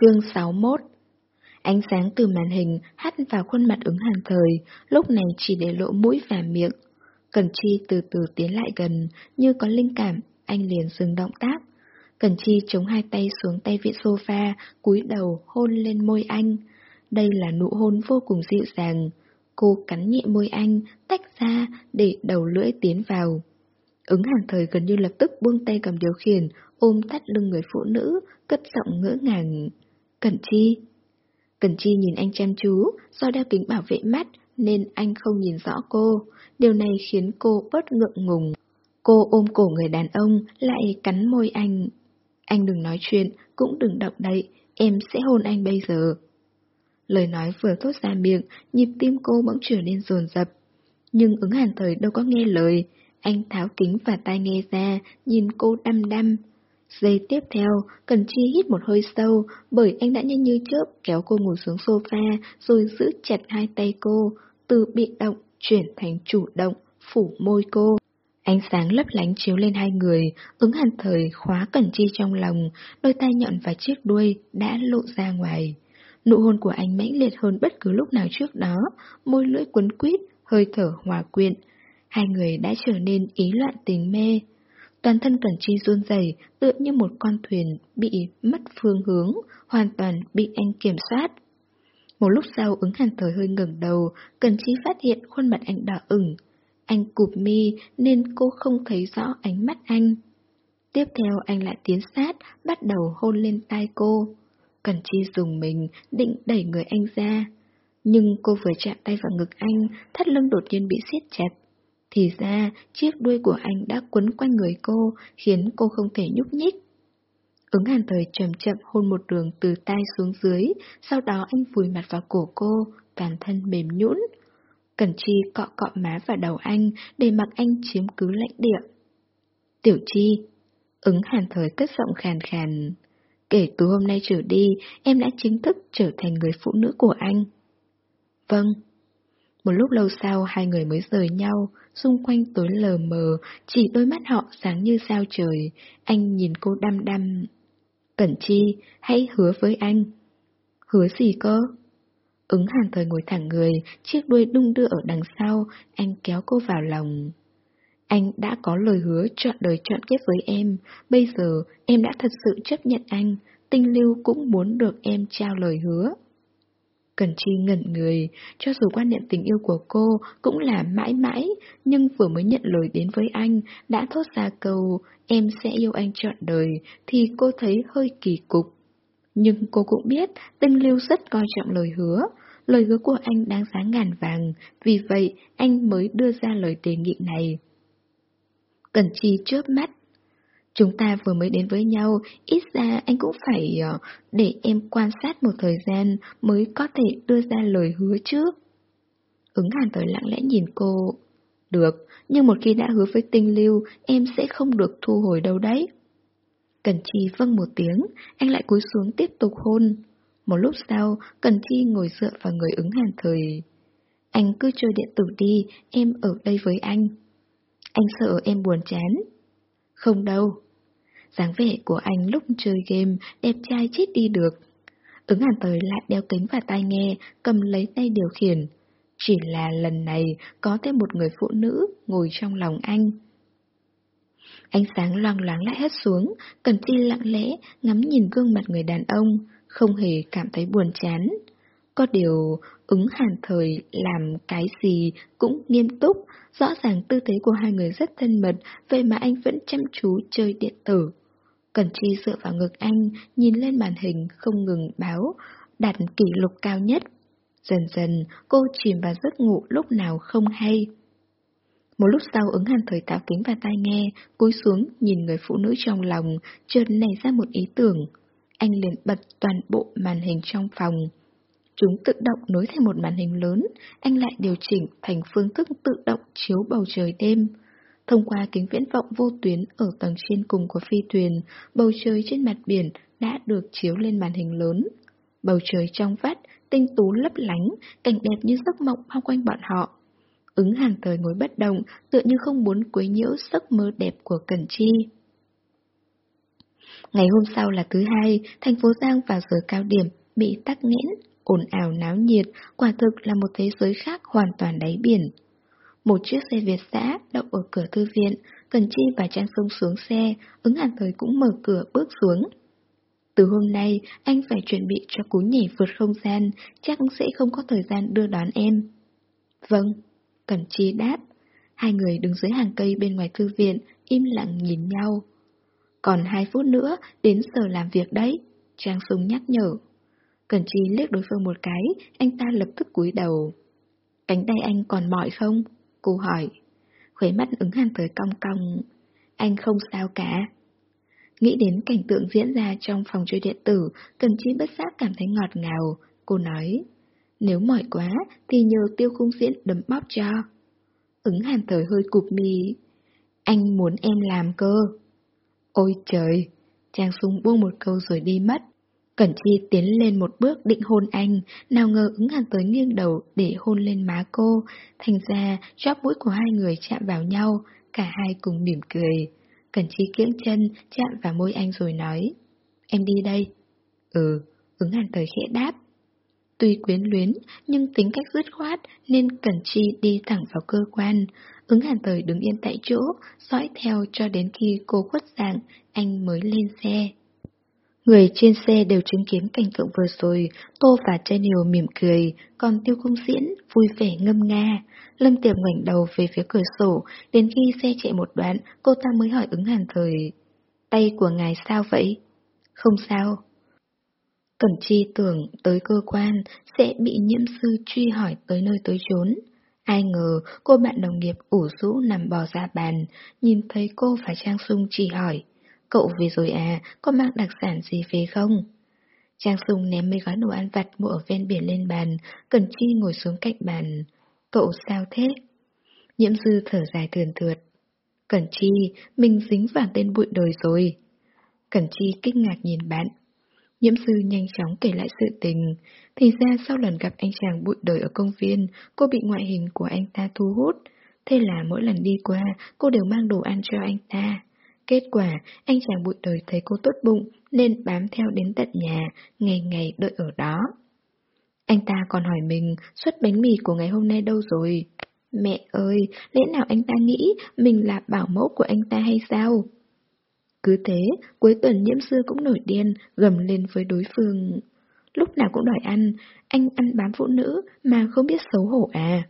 Chương 61 Ánh sáng từ màn hình hắt vào khuôn mặt ứng hàng thời, lúc này chỉ để lộ mũi và miệng. Cần Chi từ từ tiến lại gần, như có linh cảm, anh liền dừng động tác. Cần Chi chống hai tay xuống tay vị sofa, cúi đầu hôn lên môi anh. Đây là nụ hôn vô cùng dịu dàng. Cô cắn nhẹ môi anh, tách ra để đầu lưỡi tiến vào. Ứng hàng thời gần như lập tức buông tay cầm điều khiển, ôm thắt lưng người phụ nữ, cất giọng ngỡ ngàng. Cẩn Chi. Cẩn Chi nhìn anh chăm chú, do đeo kính bảo vệ mắt nên anh không nhìn rõ cô. Điều này khiến cô bớt ngượng ngùng. Cô ôm cổ người đàn ông, lại cắn môi anh. Anh đừng nói chuyện, cũng đừng động đậy, em sẽ hôn anh bây giờ. Lời nói vừa thốt ra miệng, nhịp tim cô bỗng trở nên dồn dập. Nhưng ứng hàn thời đâu có nghe lời, anh tháo kính và tai nghe ra, nhìn cô đăm đăm. Giây tiếp theo, Cần Chi hít một hơi sâu, bởi anh đã nhanh như chớp kéo cô ngồi xuống sofa, rồi giữ chặt hai tay cô, từ bị động chuyển thành chủ động, phủ môi cô. Ánh sáng lấp lánh chiếu lên hai người, ứng hàn thời khóa Cần Chi trong lòng, đôi tay nhọn và chiếc đuôi đã lộ ra ngoài. Nụ hôn của anh mãnh liệt hơn bất cứ lúc nào trước đó, môi lưỡi quấn quýt, hơi thở hòa quyện. Hai người đã trở nên ý loạn tình mê. Toàn thân Cẩn Chi run rẩy, tựa như một con thuyền bị mất phương hướng, hoàn toàn bị anh kiểm soát. Một lúc sau ứng hàn thời hơi ngẩng đầu, Cẩn Chi phát hiện khuôn mặt anh đỏ ửng. Anh cụp mi nên cô không thấy rõ ánh mắt anh. Tiếp theo anh lại tiến sát, bắt đầu hôn lên tai cô. Cẩn Chi dùng mình, định đẩy người anh ra. Nhưng cô vừa chạm tay vào ngực anh, thắt lưng đột nhiên bị siết chặt. Thì ra, chiếc đuôi của anh đã quấn quanh người cô, khiến cô không thể nhúc nhích. Ứng hàn thời chậm chậm hôn một đường từ tai xuống dưới, sau đó anh vùi mặt vào cổ cô, toàn thân mềm nhũn. Cẩn Chi cọ cọ má vào đầu anh, để mặc anh chiếm cứ lãnh địa. Tiểu Chi, ứng hàn thời cất giọng khàn khàn. Kể từ hôm nay trở đi, em đã chính thức trở thành người phụ nữ của anh. Vâng. Một lúc lâu sau hai người mới rời nhau, xung quanh tối lờ mờ, chỉ đôi mắt họ sáng như sao trời. Anh nhìn cô đăm đăm. Cẩn Chi, hãy hứa với anh. Hứa gì cơ? Ứng hàn thời ngồi thẳng người, chiếc đuôi đung đưa ở đằng sau, anh kéo cô vào lòng. Anh đã có lời hứa chọn đời chọn kiếp với em, bây giờ em đã thật sự chấp nhận anh, tinh lưu cũng muốn được em trao lời hứa. Cần Chi ngẩn người, cho dù quan niệm tình yêu của cô cũng là mãi mãi, nhưng vừa mới nhận lời đến với anh, đã thốt ra câu em sẽ yêu anh trọn đời, thì cô thấy hơi kỳ cục. Nhưng cô cũng biết tinh lưu rất coi trọng lời hứa, lời hứa của anh đáng giá ngàn vàng, vì vậy anh mới đưa ra lời đề nghị này. Cần Chi chớp mắt. Chúng ta vừa mới đến với nhau, ít ra anh cũng phải ờ, để em quan sát một thời gian mới có thể đưa ra lời hứa trước. Ứng hàn tới lặng lẽ nhìn cô. Được, nhưng một khi đã hứa với tinh lưu, em sẽ không được thu hồi đâu đấy. Cần Chi vâng một tiếng, anh lại cúi xuống tiếp tục hôn. Một lúc sau, Cần Chi ngồi dựa vào người ứng hàn thời. Anh cứ chơi điện tử đi, em ở đây với anh. Anh sợ em buồn chán. Không đâu dáng vẻ của anh lúc chơi game đẹp trai chết đi được. Ứng hàn tới lại đeo kính và tai nghe, cầm lấy tay điều khiển. Chỉ là lần này có thêm một người phụ nữ ngồi trong lòng anh. Ánh sáng loang loáng lại hết xuống, Cần Chi lặng lẽ ngắm nhìn gương mặt người đàn ông, không hề cảm thấy buồn chán. Có điều, ứng hàn thời làm cái gì cũng nghiêm túc, rõ ràng tư thế của hai người rất thân mật, vậy mà anh vẫn chăm chú chơi điện tử. Cần Chi dựa vào ngực anh, nhìn lên màn hình không ngừng báo, đạt kỷ lục cao nhất. Dần dần, cô chìm vào giấc ngủ lúc nào không hay. Một lúc sau ứng hàn thời tạo kính và tai nghe, cúi xuống nhìn người phụ nữ trong lòng, chợt nảy ra một ý tưởng. Anh liền bật toàn bộ màn hình trong phòng. Chúng tự động nối thành một màn hình lớn, anh lại điều chỉnh thành phương thức tự động chiếu bầu trời đêm. Thông qua kính viễn vọng vô tuyến ở tầng trên cùng của phi thuyền, bầu trời trên mặt biển đã được chiếu lên màn hình lớn. Bầu trời trong vắt, tinh tú lấp lánh, cảnh đẹp như giấc mộng bao quanh bọn họ. Ứng hàn thời ngồi bất động, tựa như không muốn quấy nhiễu giấc mơ đẹp của Cần Chi. Ngày hôm sau là thứ hai, thành phố Giang vào giờ cao điểm, bị tắc nghẽn, ồn ào náo nhiệt, quả thực là một thế giới khác hoàn toàn đáy biển. Một chiếc xe Việt xã đậu ở cửa thư viện, Cần Chi và Trang Sông xuống xe, ứng hàn thời cũng mở cửa bước xuống. Từ hôm nay, anh phải chuẩn bị cho cú nhảy vượt không gian, chắc sẽ không có thời gian đưa đón em. Vâng, Cẩn Chi đáp. Hai người đứng dưới hàng cây bên ngoài thư viện, im lặng nhìn nhau. Còn hai phút nữa, đến giờ làm việc đấy, Trang Sung nhắc nhở. Cẩn Chi liếc đối phương một cái, anh ta lập tức cúi đầu. Cánh tay anh còn mỏi không? Cô hỏi. Khuấy mắt ứng hàn tới cong cong. Anh không sao cả. Nghĩ đến cảnh tượng diễn ra trong phòng chơi điện tử, Cần Chi bất giác cảm thấy ngọt ngào. Cô nói, nếu mỏi quá thì nhờ tiêu khung diễn đấm bóp cho. Ứng hàn thời hơi cụp mi. Anh muốn em làm cơ. Ôi trời! Trang Sung buông một câu rồi đi mất. Cẩn Chi tiến lên một bước định hôn anh, nào ngờ ứng hàn tới nghiêng đầu để hôn lên má cô, thành ra chóp mũi của hai người chạm vào nhau, cả hai cùng mỉm cười. Cẩn Chi kiễng chân chạm vào môi anh rồi nói, em đi đây. Ừ, ứng hàn tới khẽ đáp. Tuy quyến luyến, nhưng tính cách dứt khoát nên Cẩn Chi đi thẳng vào cơ quan. Ứng hàn tới đứng yên tại chỗ, dõi theo cho đến khi cô khuất dạng, anh mới lên xe. Người trên xe đều chứng kiến cảnh tượng vừa rồi, Tô và Daniel mỉm cười, còn Tiêu Cung Diễn vui vẻ ngâm nga. Lâm Tiệp ngoảnh đầu về phía cửa sổ, đến khi xe chạy một đoạn, cô ta mới hỏi ứng hàn thời. Tay của ngài sao vậy? Không sao. Cẩn Chi tưởng tới cơ quan sẽ bị nhiễm sư truy hỏi tới nơi tới chốn. Ai ngờ cô bạn đồng nghiệp ủ rũ nằm bò ra bàn, nhìn thấy cô và Trang Sung chỉ hỏi. Cậu về rồi à, có mang đặc sản gì về không? Trang Sung ném mấy gói đồ ăn vặt mua ở ven biển lên bàn, Cần Chi ngồi xuống cạnh bàn. Cậu sao thế? Nhiễm dư thở dài thườn thượt. Cẩn Chi, mình dính vào tên bụi đời rồi. Cẩn Chi kinh ngạc nhìn bạn. Nhiễm sư nhanh chóng kể lại sự tình. Thì ra sau lần gặp anh chàng bụi đời ở công viên, cô bị ngoại hình của anh ta thu hút. Thế là mỗi lần đi qua, cô đều mang đồ ăn cho anh ta. Kết quả, anh chàng bụi đời thấy cô tốt bụng nên bám theo đến tận nhà, ngày ngày đợi ở đó. Anh ta còn hỏi mình suất bánh mì của ngày hôm nay đâu rồi? Mẹ ơi, lẽ nào anh ta nghĩ mình là bảo mẫu của anh ta hay sao? Cứ thế, cuối tuần nhiễm sư cũng nổi điên, gầm lên với đối phương. Lúc nào cũng đòi ăn, anh ăn bám phụ nữ mà không biết xấu hổ à?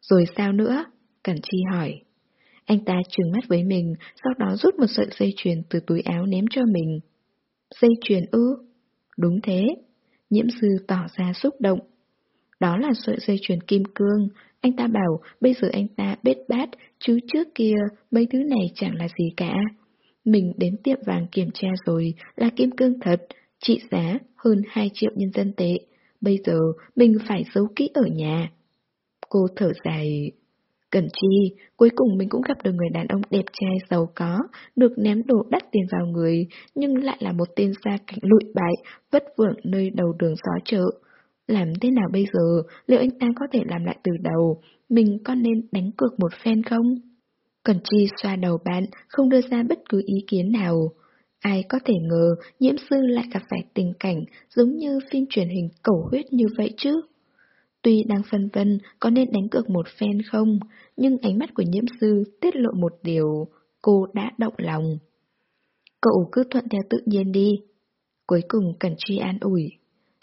Rồi sao nữa? Cẩn Chi hỏi. Anh ta trừng mắt với mình, sau đó rút một sợi dây chuyền từ túi áo ném cho mình. Dây chuyền ư? Đúng thế. Nhiễm sư tỏ ra xúc động. Đó là sợi dây chuyền kim cương. Anh ta bảo bây giờ anh ta bết bát, chứ trước kia mấy thứ này chẳng là gì cả. Mình đến tiệm vàng kiểm tra rồi, là kim cương thật, trị giá hơn 2 triệu nhân dân tệ. Bây giờ mình phải giấu kỹ ở nhà. Cô thở dài. Cần chi, cuối cùng mình cũng gặp được người đàn ông đẹp trai giàu có, được ném đồ đắt tiền vào người, nhưng lại là một tên gia cảnh lụi bại, vất vưởng nơi đầu đường xó chợ. Làm thế nào bây giờ, liệu anh ta có thể làm lại từ đầu, mình có nên đánh cược một phen không? Cần Chi xoa đầu bạn, không đưa ra bất cứ ý kiến nào. Ai có thể ngờ nhiễm sư lại gặp phải tình cảnh giống như phim truyền hình cầu huyết như vậy chứ? Tuy đang phân vân có nên đánh cược một phen không, nhưng ánh mắt của nhiễm sư tiết lộ một điều, cô đã động lòng. Cậu cứ thuận theo tự nhiên đi. Cuối cùng cần truy an ủi.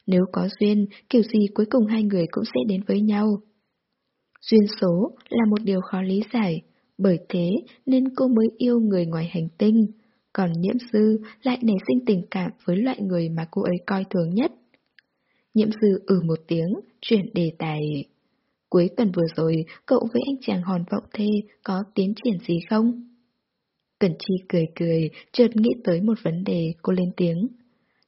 Nếu có duyên, kiểu gì cuối cùng hai người cũng sẽ đến với nhau. Duyên số là một điều khó lý giải, bởi thế nên cô mới yêu người ngoài hành tinh, còn nhiễm sư lại nảy sinh tình cảm với loại người mà cô ấy coi thường nhất. Nhiễm sư ừ một tiếng, chuyển đề tài. Cuối tuần vừa rồi, cậu với anh chàng hòn vọng thê có tiến triển gì không? Cẩn Chi cười cười, chợt nghĩ tới một vấn đề, cô lên tiếng.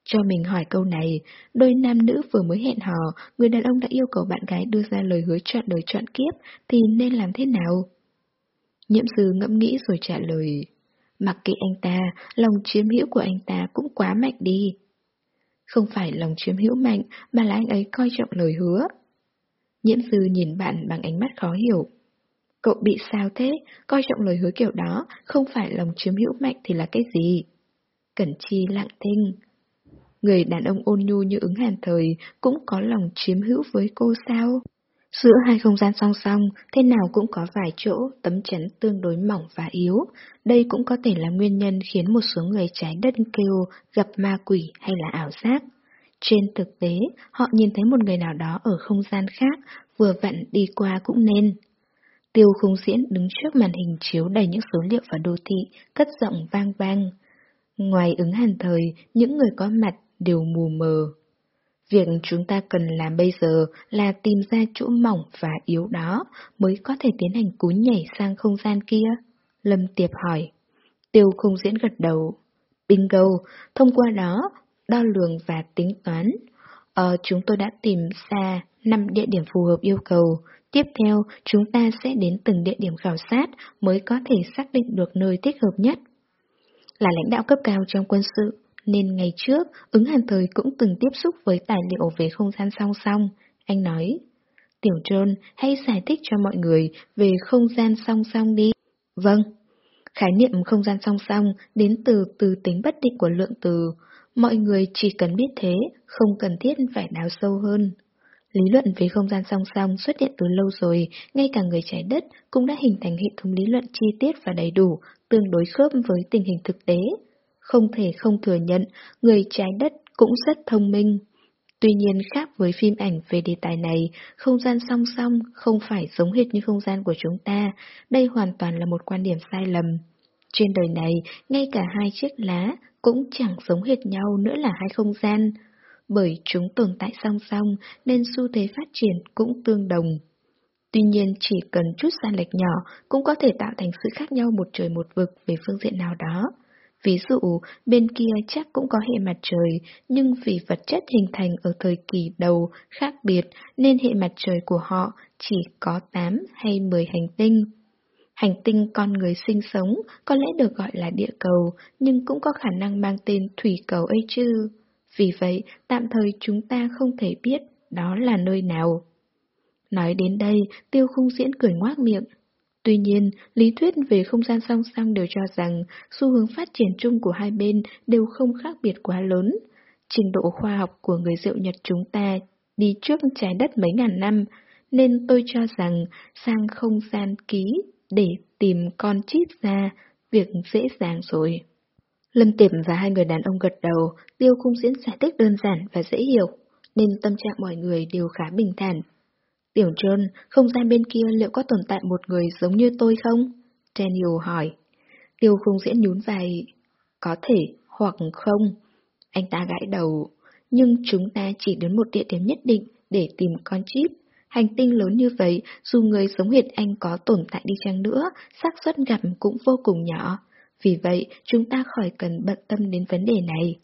Cho mình hỏi câu này, đôi nam nữ vừa mới hẹn hò, người đàn ông đã yêu cầu bạn gái đưa ra lời hứa chọn đời chọn kiếp, thì nên làm thế nào? Nhiễm sư ngẫm nghĩ rồi trả lời. Mặc kệ anh ta, lòng chiếm hữu của anh ta cũng quá mạnh đi. Không phải lòng chiếm hữu mạnh, mà là anh ấy coi trọng lời hứa. Nhiễm sư nhìn bạn bằng ánh mắt khó hiểu. Cậu bị sao thế? Coi trọng lời hứa kiểu đó, không phải lòng chiếm hữu mạnh thì là cái gì? Cẩn Chi lặng thinh. Người đàn ông ôn nhu như ứng hàn thời cũng có lòng chiếm hữu với cô sao? Giữa hai không gian song song, thế nào cũng có vài chỗ tấm chắn tương đối mỏng và yếu. Đây cũng có thể là nguyên nhân khiến một số người trái đất kêu gặp ma quỷ hay là ảo giác. Trên thực tế, họ nhìn thấy một người nào đó ở không gian khác, vừa vặn đi qua cũng nên. Tiêu khung diễn đứng trước màn hình chiếu đầy những số liệu và đô thị, cất giọng vang vang. Ngoài ứng hàn thời, những người có mặt đều mù mờ. Việc chúng ta cần làm bây giờ là tìm ra chỗ mỏng và yếu đó mới có thể tiến hành cú nhảy sang không gian kia. Lâm Tiệp hỏi. Tiêu không diễn gật đầu. Bingo, thông qua đó, đo lường và tính toán. Ờ, chúng tôi đã tìm ra 5 địa điểm phù hợp yêu cầu. Tiếp theo, chúng ta sẽ đến từng địa điểm khảo sát mới có thể xác định được nơi thích hợp nhất. Là lãnh đạo cấp cao trong quân sự, nên ngày trước, ứng hàn thời cũng từng tiếp xúc với tài liệu về không gian song song. Anh nói, Tiểu Trôn hãy giải thích cho mọi người về không gian song song đi. Vâng. Khái niệm không gian song song đến từ từ tính bất định của lượng từ. Mọi người chỉ cần biết thế, không cần thiết phải đào sâu hơn. Lý luận về không gian song song xuất hiện từ lâu rồi, ngay cả người trái đất cũng đã hình thành hệ thống lý luận chi tiết và đầy đủ, tương đối khớp với tình hình thực tế. Không thể không thừa nhận, người trái đất cũng rất thông minh. Tuy nhiên khác với phim ảnh về đề tài này, không gian song song không phải giống hệt như không gian của chúng ta, đây hoàn toàn là một quan điểm sai lầm. Trên đời này, ngay cả hai chiếc lá cũng chẳng giống hệt nhau nữa là hai không gian, bởi chúng tồn tại song song nên xu thế phát triển cũng tương đồng. Tuy nhiên chỉ cần chút sai lệch nhỏ cũng có thể tạo thành sự khác nhau một trời một vực về phương diện nào đó. Ví dụ, bên kia chắc cũng có hệ mặt trời, nhưng vì vật chất hình thành ở thời kỳ đầu khác biệt nên hệ mặt trời của họ chỉ có 8 hay 10 hành tinh. Hành tinh con người sinh sống có lẽ được gọi là địa cầu, nhưng cũng có khả năng mang tên thủy cầu ấy chứ. Vì vậy, tạm thời chúng ta không thể biết đó là nơi nào. Nói đến đây, tiêu khung diễn cười ngoác miệng. Tuy nhiên, lý thuyết về không gian song song đều cho rằng xu hướng phát triển chung của hai bên đều không khác biệt quá lớn. Trình độ khoa học của người diệu Nhật chúng ta đi trước trái đất mấy ngàn năm, nên tôi cho rằng sang không gian ký để tìm con chip ra, việc dễ dàng rồi. Lâm Tiệp và hai người đàn ông gật đầu, tiêu khung diễn giải thích đơn giản và dễ hiểu, nên tâm trạng mọi người đều khá bình thản. Tiểu Trơn, không gian bên kia liệu có tồn tại một người giống như tôi không? Daniel hỏi. Tiêu khung diễn nhún vai. Có thể, hoặc không. Anh ta gãi đầu. Nhưng chúng ta chỉ đến một địa điểm nhất định để tìm con chip. Hành tinh lớn như vậy, dù người giống hệt anh có tồn tại đi chăng nữa, xác suất gặp cũng vô cùng nhỏ. Vì vậy, chúng ta khỏi cần bận tâm đến vấn đề này.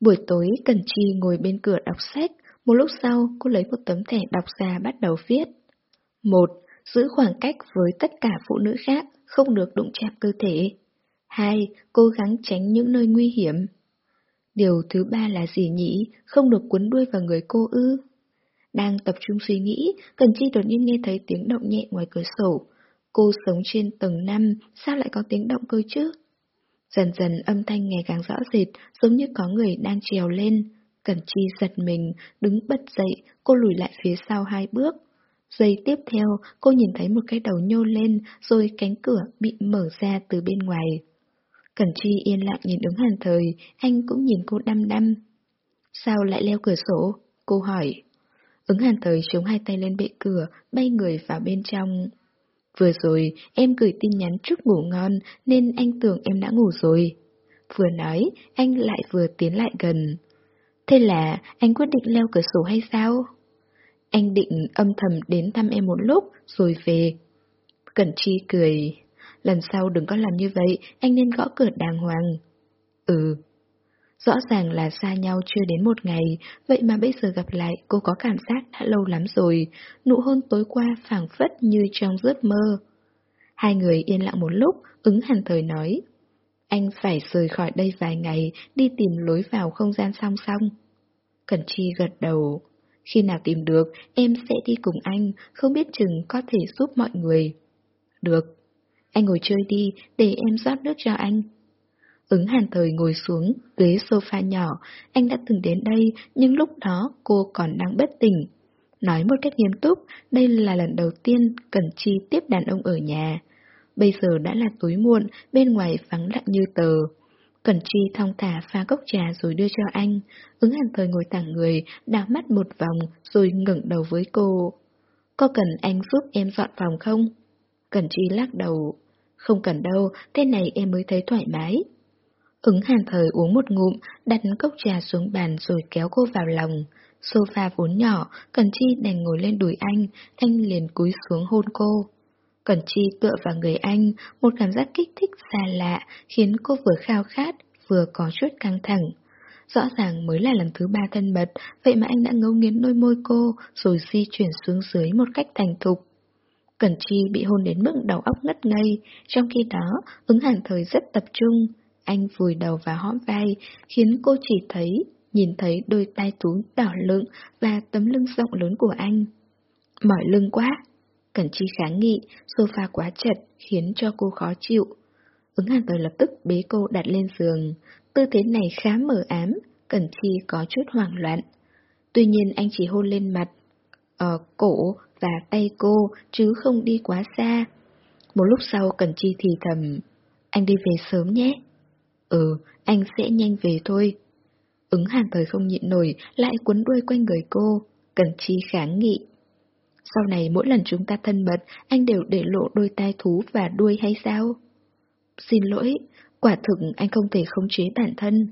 Buổi tối, Cần Chi ngồi bên cửa đọc sách, một lúc sau, cô lấy một tấm thẻ đọc ra bắt đầu viết. Một, Giữ khoảng cách với tất cả phụ nữ khác, không được đụng chạm cơ thể. Hai, Cố gắng tránh những nơi nguy hiểm. Điều thứ ba là gì nhỉ? Không được cuốn đuôi vào người cô ư? Đang tập trung suy nghĩ, Cần Chi đột nhiên nghe thấy tiếng động nhẹ ngoài cửa sổ. Cô sống trên tầng 5, sao lại có tiếng động cơ chứ? Dần dần âm thanh ngày càng rõ rệt, giống như có người đang trèo lên. Cẩn Chi giật mình, đứng bật dậy, cô lùi lại phía sau hai bước. Giây tiếp theo, cô nhìn thấy một cái đầu nhô lên, rồi cánh cửa bị mở ra từ bên ngoài. Cẩn Chi yên lặng nhìn ứng hàn thời, anh cũng nhìn cô đăm đăm. Sao lại leo cửa sổ? Cô hỏi. Ứng hàn thời chống hai tay lên bệ cửa, bay người vào bên trong. Vừa rồi, em gửi tin nhắn chúc ngủ ngon, nên anh tưởng em đã ngủ rồi. Vừa nói, anh lại vừa tiến lại gần. Thế là anh quyết định leo cửa sổ hay sao? Anh định âm thầm đến thăm em một lúc, rồi về. Cẩn Chi cười. Lần sau đừng có làm như vậy, anh nên gõ cửa đàng hoàng. Ừ. Rõ ràng là xa nhau chưa đến một ngày, vậy mà bây giờ gặp lại cô có cảm giác đã lâu lắm rồi, nụ hôn tối qua phảng phất như trong giấc mơ. Hai người yên lặng một lúc, ứng hàn thời nói. Anh phải rời khỏi đây vài ngày, đi tìm lối vào không gian song song. Cẩn Chi gật đầu. Khi nào tìm được, em sẽ đi cùng anh, không biết chừng có thể giúp mọi người. Được. Anh ngồi chơi đi, để em rót nước cho anh. Ứng hàn thời ngồi xuống, ghế sofa nhỏ, anh đã từng đến đây, nhưng lúc đó cô còn đang bất tỉnh. Nói một cách nghiêm túc, đây là lần đầu tiên Cẩn Chi tiếp đàn ông ở nhà. Bây giờ đã là tối muộn, bên ngoài vắng lặng như tờ. Cẩn Chi thong thả pha cốc trà rồi đưa cho anh. Ứng hàn thời ngồi thẳng người, đảo mắt một vòng rồi ngẩng đầu với cô. Có cần anh giúp em dọn phòng không? Cẩn Chi lắc đầu. Không cần đâu, thế này em mới thấy thoải mái. Ứng hàn thời uống một ngụm, đặt cốc trà xuống bàn rồi kéo cô vào lòng. Sofa vốn nhỏ, Cẩn Chi đành ngồi lên đùi anh, anh liền cúi xuống hôn cô. Cẩn Chi tựa vào người anh, một cảm giác kích thích xa lạ, khiến cô vừa khao khát, vừa có chút căng thẳng. Rõ ràng mới là lần thứ ba thân mật, vậy mà anh đã ngấu nghiến đôi môi cô, rồi di chuyển xuống dưới một cách thành thục. Cẩn Chi bị hôn đến mức đầu óc ngất ngây, trong khi đó, ứng hàng thời rất tập trung. Anh vùi đầu vào hõm vai, khiến cô chỉ thấy, nhìn thấy đôi tay tú đỏ lựng và tấm lưng rộng lớn của anh. Mỏi lưng quá! Cẩn Chi kháng nghị, sofa quá chật, khiến cho cô khó chịu. Ứng hàn thời lập tức bế cô đặt lên giường. Tư thế này khá mờ ám, Cẩn Chi có chút hoảng loạn. Tuy nhiên anh chỉ hôn lên mặt, ở cổ và tay cô, chứ không đi quá xa. Một lúc sau Cẩn Chi thì thầm, anh đi về sớm nhé. Ừ, anh sẽ nhanh về thôi. Ứng hàn thời không nhịn nổi, lại cuốn đuôi quanh người cô, Cẩn Chi kháng nghị. Sau này mỗi lần chúng ta thân mật, anh đều để lộ đôi tai thú và đuôi hay sao? Xin lỗi, quả thực anh không thể khống chế bản thân.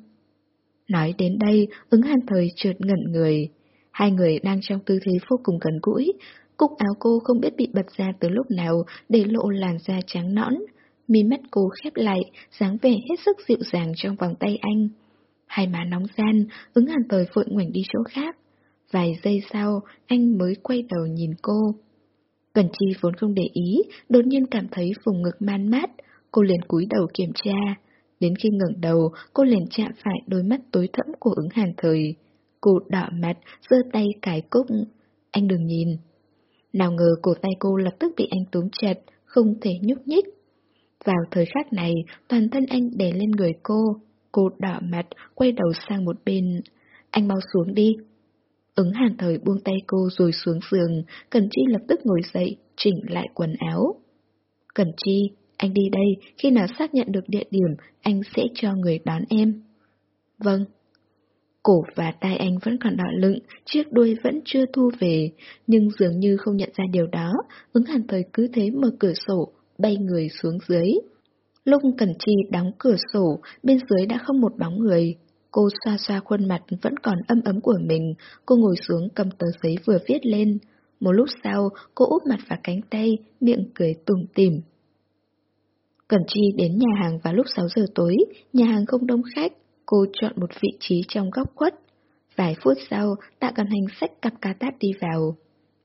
Nói đến đây, ứng hàn thời trượt ngẩn người. Hai người đang trong tư thế vô cùng gần gũi. Cúc áo cô không biết bị bật ra từ lúc nào để lộ làn da trắng nõn. Mi mắt cô khép lại, dáng vẻ hết sức dịu dàng trong vòng tay anh. Hai má nóng gian, ứng hàn thời vội ngoảnh đi chỗ khác. Vài giây sau, anh mới quay đầu nhìn cô. Cần Chi vốn không để ý, đột nhiên cảm thấy vùng ngực man mát, cô liền cúi đầu kiểm tra. Đến khi ngẩng đầu, cô liền chạm phải đôi mắt tối thẫm của ứng hàn thời. Cô đỏ mặt, giơ tay cài cúc. Anh đừng nhìn. Nào ngờ cổ tay cô lập tức bị anh túm chặt, không thể nhúc nhích. Vào thời khắc này, toàn thân anh đè lên người cô. Cô đỏ mặt, quay đầu sang một bên. Anh mau xuống đi. Ứng hàn thời buông tay cô rồi xuống giường, Cần Chi lập tức ngồi dậy, chỉnh lại quần áo. Cần Chi, anh đi đây, khi nào xác nhận được địa điểm, anh sẽ cho người đón em. Vâng. Cổ và tai anh vẫn còn đỏ lựng, chiếc đuôi vẫn chưa thu về, nhưng dường như không nhận ra điều đó, ứng hàn thời cứ thế mở cửa sổ, bay người xuống dưới. Lúc Cần Chi đóng cửa sổ, bên dưới đã không một bóng người. Cô xoa xoa khuôn mặt vẫn còn âm ấm của mình, cô ngồi xuống cầm tờ giấy vừa viết lên. Một lúc sau, cô úp mặt vào cánh tay, miệng cười tủm tỉm. Cẩn Chi đến nhà hàng vào lúc 6 giờ tối, nhà hàng không đông khách, cô chọn một vị trí trong góc khuất. Vài phút sau, tạ cần hành sách cặp cà tát đi vào.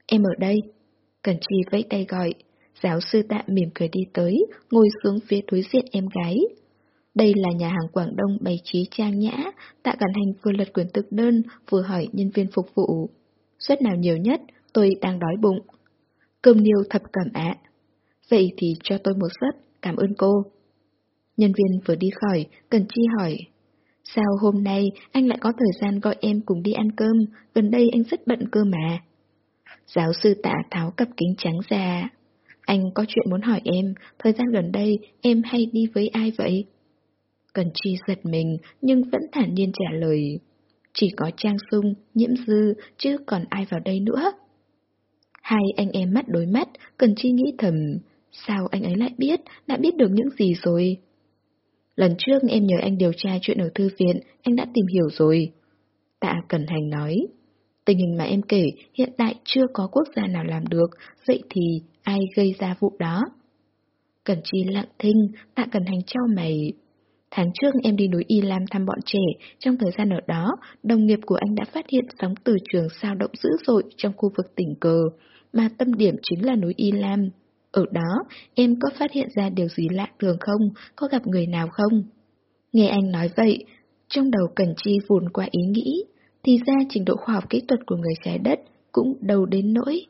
Em ở đây. Cẩn Chi vẫy tay gọi. Giáo sư tạ mỉm cười đi tới, ngồi xuống phía đối diện em gái. Đây là nhà hàng Quảng Đông bày trí trang nhã, tạ cẩn hành vừa lật quyển thực đơn, vừa hỏi nhân viên phục vụ. Suất nào nhiều nhất, tôi đang đói bụng. Cơm niêu thập cẩm ạ. Vậy thì cho tôi một suất, cảm ơn cô. Nhân viên vừa đi khỏi, Cần Chi hỏi. Sao hôm nay anh lại có thời gian gọi em cùng đi ăn cơm, gần đây anh rất bận cơ mà. Giáo sư tạ tháo cặp kính trắng ra. Anh có chuyện muốn hỏi em, thời gian gần đây em hay đi với ai vậy? Cần Chi giật mình nhưng vẫn thản nhiên trả lời. Chỉ có Trang Sung, Nhiễm Dư, chứ còn ai vào đây nữa. Hai anh em mắt đối mắt, Cần Chi nghĩ thầm, sao anh ấy lại biết, đã biết được những gì rồi? Lần trước em nhờ anh điều tra chuyện ở thư viện, anh đã tìm hiểu rồi. Tạ Cần Hành nói, tình hình mà em kể hiện tại chưa có quốc gia nào làm được, vậy thì ai gây ra vụ đó? Cần Chi lặng thinh, Tạ Cần Hành trao mày. Tháng trước em đi núi Y Lam thăm bọn trẻ, trong thời gian ở đó, đồng nghiệp của anh đã phát hiện sóng từ trường sao động dữ dội trong khu vực tỉnh cờ, mà tâm điểm chính là núi Y Lam. Ở đó, em có phát hiện ra điều gì lạ thường không? Có gặp người nào không? Nghe anh nói vậy, trong đầu Cẩn Chi vùn qua ý nghĩ, thì ra trình độ khoa học kỹ thuật của người trái đất cũng đầu đến nỗi.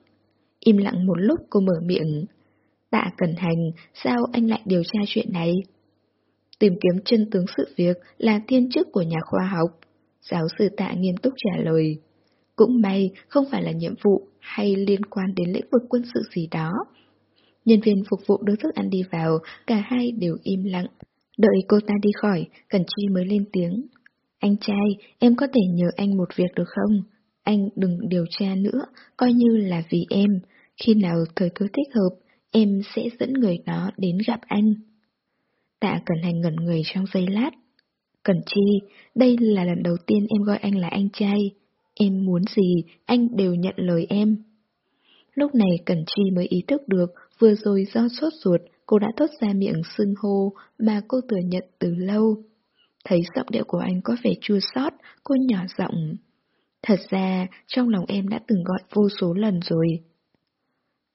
Im lặng một lúc cô mở miệng. Tạ Cẩn Hành, sao anh lại điều tra chuyện này? Tìm kiếm chân tướng sự việc là thiên chức của nhà khoa học. Giáo sư tạ nghiêm túc trả lời. Cũng may không phải là nhiệm vụ hay liên quan đến lĩnh vực quân sự gì đó. Nhân viên phục vụ đưa thức ăn đi vào, cả hai đều im lặng. Đợi cô ta đi khỏi, cẩn Chi mới lên tiếng. Anh trai, em có thể nhờ anh một việc được không? Anh đừng điều tra nữa, coi như là vì em. Khi nào thời cơ thích hợp, em sẽ dẫn người đó đến gặp anh. Tạ Cẩn Hành ngẩn người trong giây lát. Cẩn Chi, đây là lần đầu tiên em gọi anh là anh trai. Em muốn gì, anh đều nhận lời em. Lúc này Cẩn Chi mới ý thức được, vừa rồi do sốt ruột, cô đã thốt ra miệng xưng hô mà cô thừa nhận từ lâu. Thấy giọng điệu của anh có vẻ chua xót, cô nhỏ giọng. Thật ra, trong lòng em đã từng gọi vô số lần rồi.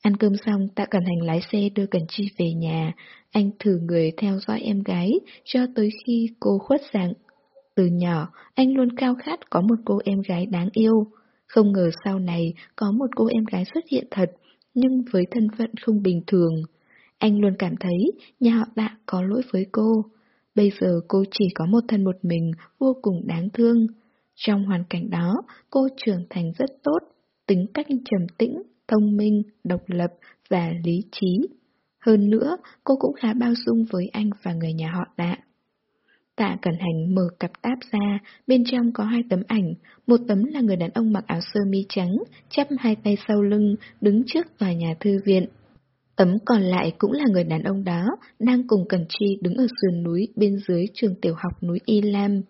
Ăn cơm xong, Tạ Cẩn Hành lái xe đưa Cẩn Chi về nhà. Anh thử người theo dõi em gái, cho tới khi cô khuất dạng. Từ nhỏ, anh luôn cao khát có một cô em gái đáng yêu. Không ngờ sau này có một cô em gái xuất hiện thật, nhưng với thân phận không bình thường. Anh luôn cảm thấy nhà họ Tạ có lỗi với cô. Bây giờ cô chỉ có một thân một mình, vô cùng đáng thương. Trong hoàn cảnh đó, cô trưởng thành rất tốt, tính cách trầm tĩnh, thông minh, độc lập và lý trí. Hơn nữa, cô cũng khá bao dung với anh và người nhà họ tạ. Tạ Cẩn Hành mở cặp táp ra, bên trong có hai tấm ảnh, một tấm là người đàn ông mặc áo sơ mi trắng, chắp hai tay sau lưng, đứng trước tòa nhà thư viện. Tấm còn lại cũng là người đàn ông đó, đang cùng Cẩn Chi đứng ở sườn núi bên dưới trường tiểu học núi Y Lam.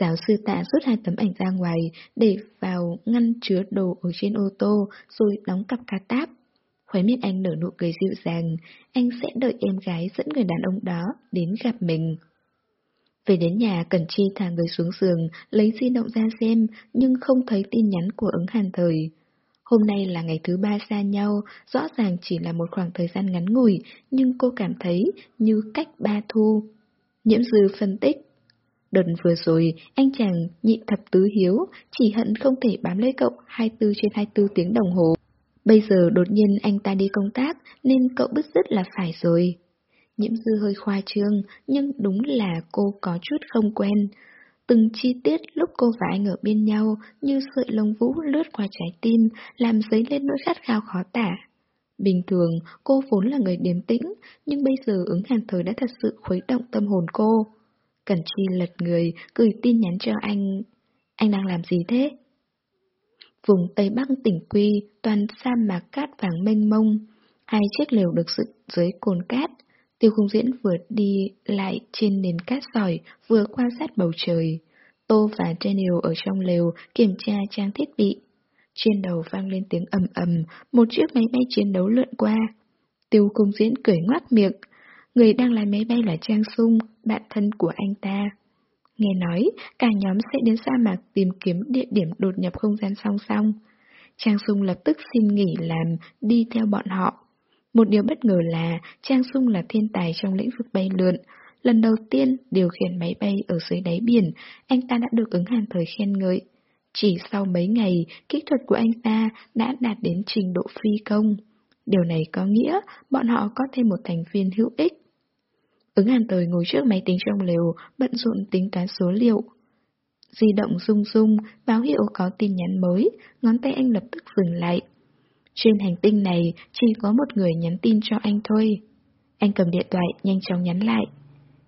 Giáo sư tạ rút hai tấm ảnh ra ngoài để vào ngăn chứa đồ ở trên ô tô rồi đóng cặp ca táp. Khóe miệng anh nở nụ cười dịu dàng, anh sẽ đợi em gái dẫn người đàn ông đó đến gặp mình. Về đến nhà, Cẩn Chi thả người xuống giường, lấy di động ra xem, nhưng không thấy tin nhắn của ứng hàn thời. Hôm nay là ngày thứ ba xa nhau, rõ ràng chỉ là một khoảng thời gian ngắn ngủi, nhưng cô cảm thấy như cách ba thu. Nhiễm dư phân tích. Đợt vừa rồi, anh chàng nhị thập tứ hiếu, chỉ hận không thể bám lấy cậu 24 trên 24 tiếng đồng hồ. Bây giờ đột nhiên anh ta đi công tác, nên cậu bứt rứt là phải rồi. Nhiễm dư hơi khoa trương, nhưng đúng là cô có chút không quen. Từng chi tiết lúc cô và anh ở bên nhau như sợi lông vũ lướt qua trái tim, làm dấy lên nỗi khát khao khó tả. Bình thường, cô vốn là người điềm tĩnh, nhưng bây giờ ứng hàn thời đã thật sự khuấy động tâm hồn cô. Cẩn Chi lật người, gửi tin nhắn cho anh. Anh đang làm gì thế? Vùng Tây Bắc tỉnh Quy, toàn sa mạc cát vàng mênh mông. Hai chiếc lều được dựng dưới cồn cát. Tiêu khung diễn vừa đi lại trên nền cát sỏi, vừa quan sát bầu trời. Tô và Daniel ở trong lều kiểm tra trang thiết bị. Trên đầu vang lên tiếng ầm ầm, một chiếc máy bay chiến đấu lượn qua. Tiêu khung diễn cười ngoác miệng. Người đang lái máy bay là Trang Sung, bạn thân của anh ta. Nghe nói, cả nhóm sẽ đến sa mạc tìm kiếm địa điểm đột nhập không gian song song. Trang Sung lập tức xin nghỉ làm, đi theo bọn họ. Một điều bất ngờ là Trang Sung là thiên tài trong lĩnh vực bay lượn. Lần đầu tiên điều khiển máy bay ở dưới đáy biển, anh ta đã được ứng hàn thời khen ngợi. Chỉ sau mấy ngày, kỹ thuật của anh ta đã đạt đến trình độ phi công. Điều này có nghĩa bọn họ có thêm một thành viên hữu ích. Ứng hàn thời ngồi trước máy tính trong lều, bận rộn tính toán số liệu. Di động rung rung, báo hiệu có tin nhắn mới, ngón tay anh lập tức dừng lại. Trên hành tinh này chỉ có một người nhắn tin cho anh thôi. Anh cầm điện thoại nhanh chóng nhắn lại.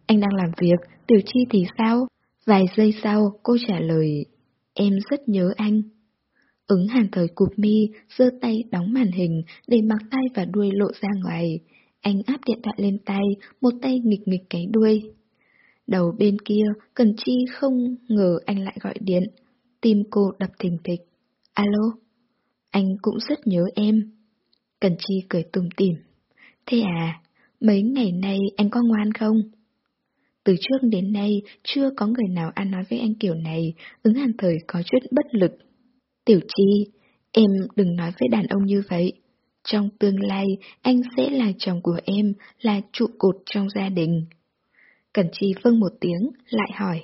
Anh đang làm việc, Tiểu Chi thì sao? Vài giây sau, cô trả lời, em rất nhớ anh. Ứng hàn thời cụp mi, giơ tay đóng màn hình để mặc tay và đuôi lộ ra ngoài. Anh áp điện thoại lên tay, một tay nghịch nghịch cái đuôi. Đầu bên kia, Cần Chi không ngờ anh lại gọi điện. Tim cô đập thình thịch. Alo? Anh cũng rất nhớ em. Cần Chi cười tùm tìm. Thế à, mấy ngày nay anh có ngoan không? Từ trước đến nay, chưa có người nào ăn nói với anh kiểu này, ứng hàn thời có chút bất lực. Tiểu Chi, em đừng nói với đàn ông như vậy. Trong tương lai, anh sẽ là chồng của em, là trụ cột trong gia đình. Cẩn Chi vâng một tiếng, lại hỏi.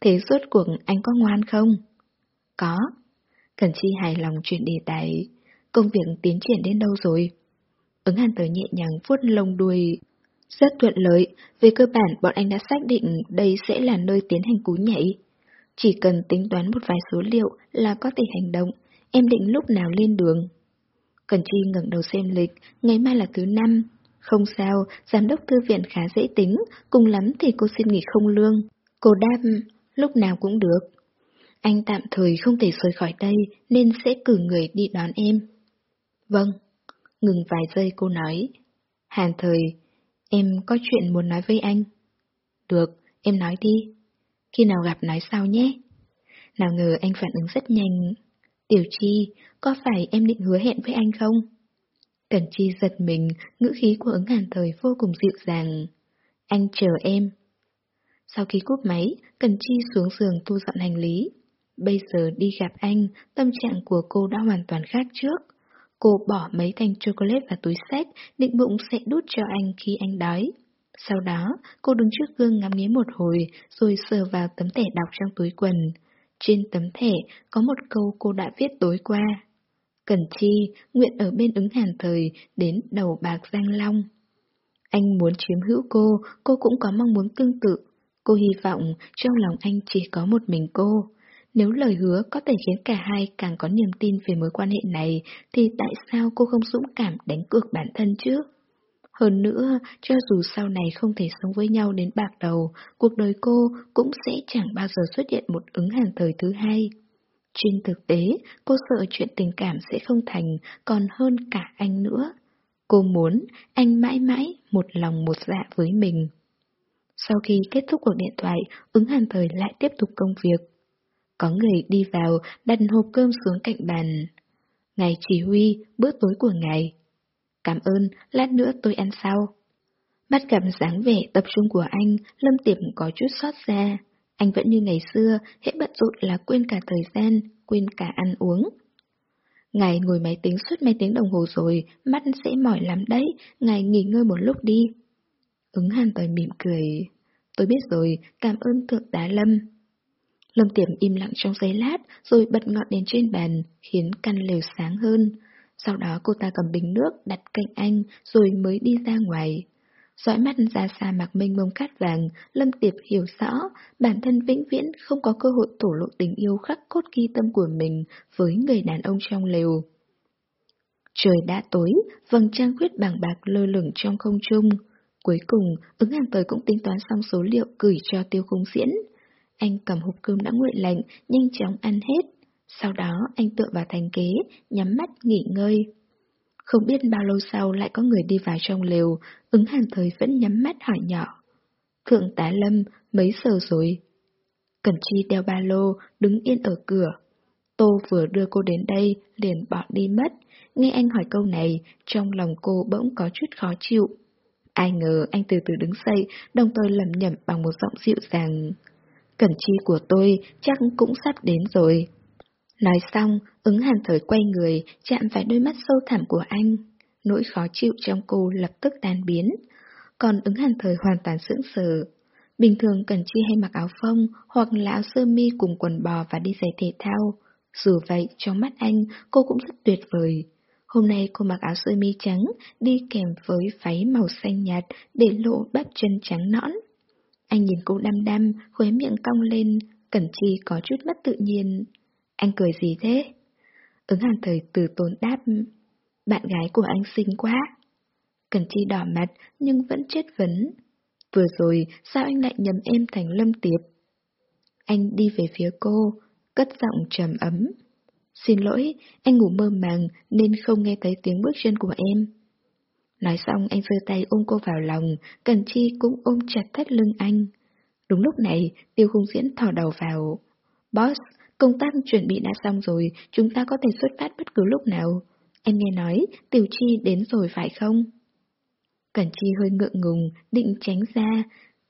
Thế suốt cuộc anh có ngoan không? Có. Cẩn Chi hài lòng chuyển đề tài. Công việc tiến triển đến đâu rồi? Ứng hàn tờ nhẹ nhàng vuốt lông đuôi. Rất thuận lợi, về cơ bản bọn anh đã xác định đây sẽ là nơi tiến hành cú nhảy. Chỉ cần tính toán một vài số liệu là có thể hành động, em định lúc nào lên đường. Cần Chi ngẩng đầu xem lịch, ngày mai là thứ năm. Không sao, giám đốc thư viện khá dễ tính, cùng lắm thì cô xin nghỉ không lương. Cô đáp, lúc nào cũng được. Anh tạm thời không thể rời khỏi đây nên sẽ cử người đi đón em. Vâng. Ngừng vài giây cô nói. Hàn thời, em có chuyện muốn nói với anh. Được, em nói đi. Khi nào gặp nói sau nhé. Nào ngờ anh phản ứng rất nhanh. Tiểu Chi, có phải em định hứa hẹn với anh không? Cẩn Chi giật mình, ngữ khí của ứng hàn thời vô cùng dịu dàng. Anh chờ em. Sau khi cúp máy, Cẩn Chi xuống giường thu dọn hành lý. Bây giờ đi gặp anh, tâm trạng của cô đã hoàn toàn khác trước. Cô bỏ mấy thanh chocolate vào túi sách, định bụng sẽ đút cho anh khi anh đói. Sau đó, cô đứng trước gương ngắm nghía một hồi, rồi sờ vào tấm thẻ đọc trong túi quần. Trên tấm thẻ có một câu cô đã viết tối qua. Cần chi, nguyện ở bên ứng hàn thời, đến đầu bạc Giang Long. Anh muốn chiếm hữu cô, cô cũng có mong muốn tương tự. Cô hy vọng trong lòng anh chỉ có một mình cô. Nếu lời hứa có thể khiến cả hai càng có niềm tin về mối quan hệ này, thì tại sao cô không dũng cảm đánh cược bản thân chứ? Hơn nữa, cho dù sau này không thể sống với nhau đến bạc đầu, cuộc đời cô cũng sẽ chẳng bao giờ xuất hiện một ứng hàn thời thứ hai. Trên thực tế, cô sợ chuyện tình cảm sẽ không thành, còn hơn cả anh nữa. Cô muốn anh mãi mãi một lòng một dạ với mình. Sau khi kết thúc cuộc điện thoại, ứng hàn thời lại tiếp tục công việc. Có người đi vào, đặt hộp cơm xuống cạnh bàn. Ngài chỉ huy, bữa tối của ngài. Cảm ơn, lát nữa tôi ăn sau. Bắt gặp dáng vẻ tập trung của anh, Lâm Tiệp có chút xót ra. Anh vẫn như ngày xưa, hễ bận rộn là quên cả thời gian, quên cả ăn uống. Ngài ngồi máy tính suốt mấy tiếng đồng hồ rồi, mắt sẽ mỏi lắm đấy, ngài nghỉ ngơi một lúc đi. Ứng hàn tòi mỉm cười. Tôi biết rồi, cảm ơn thượng tá Lâm. Lâm tiệm im lặng trong giây lát, rồi bật ngọn đèn trên bàn, khiến căn lều sáng hơn. Sau đó cô ta cầm bình nước đặt cạnh anh, rồi mới đi ra ngoài. Dõi mắt ra xa mạc mênh mông cát vàng, Lâm Tiệp hiểu rõ, bản thân vĩnh viễn không có cơ hội thổ lộ tình yêu khắc cốt ghi tâm của mình với người đàn ông trong lều. Trời đã tối, vầng trăng khuyết bảng bạc lơ lửng trong không trung. Cuối cùng, ứng hàng tới cũng tính toán xong số liệu gửi cho tiêu khung diễn. Anh cầm hộp cơm đã nguội lạnh, nhanh chóng ăn hết. Sau đó anh tựa vào thành kế, nhắm mắt nghỉ ngơi. Không biết bao lâu sau lại có người đi vào trong lều, ứng hàn thời vẫn nhắm mắt hỏi nhỏ. Thượng tá Lâm, mấy giờ rồi? Cẩn Chi đeo ba lô, đứng yên ở cửa. Tô vừa đưa cô đến đây, liền bỏ đi mất. Nghe anh hỏi câu này, trong lòng cô bỗng có chút khó chịu. Ai ngờ anh từ từ đứng dậy, đồng thời lầm nhầm bằng một giọng dịu dàng. Cẩn Chi của tôi chắc cũng sắp đến rồi. Nói xong, ứng hàn thời quay người, chạm phải đôi mắt sâu thẳm của anh. Nỗi khó chịu trong cô lập tức tan biến. Còn ứng hàn thời hoàn toàn sững sờ. Bình thường Cần Chi hay mặc áo phông hoặc là áo sơ mi cùng quần bò và đi giày thể thao. Dù vậy, trong mắt anh, cô cũng rất tuyệt vời. Hôm nay cô mặc áo sơ mi trắng, đi kèm với váy màu xanh nhạt để lộ bắp chân trắng nõn. Anh nhìn cô đăm đăm, khóe miệng cong lên, Cẩn Chi có chút mất tự nhiên. Anh cười gì thế? Ứng hàn thời từ tốn đáp. Bạn gái của anh xinh quá. Cần chi đỏ mặt nhưng vẫn chất vấn. Vừa rồi sao anh lại nhầm em thành lâm tiệp? Anh đi về phía cô, cất giọng trầm ấm. Xin lỗi, anh ngủ mơ màng nên không nghe thấy tiếng bước chân của em. Nói xong anh giơ tay ôm cô vào lòng, Cần Chi cũng ôm chặt thắt lưng anh. Đúng lúc này, tiêu khung diễn thò đầu vào. Boss, Công tác chuẩn bị đã xong rồi, chúng ta có thể xuất phát bất cứ lúc nào. Em nghe nói, Tiểu Chi đến rồi phải không? Cẩn Chi hơi ngượng ngùng, định tránh ra.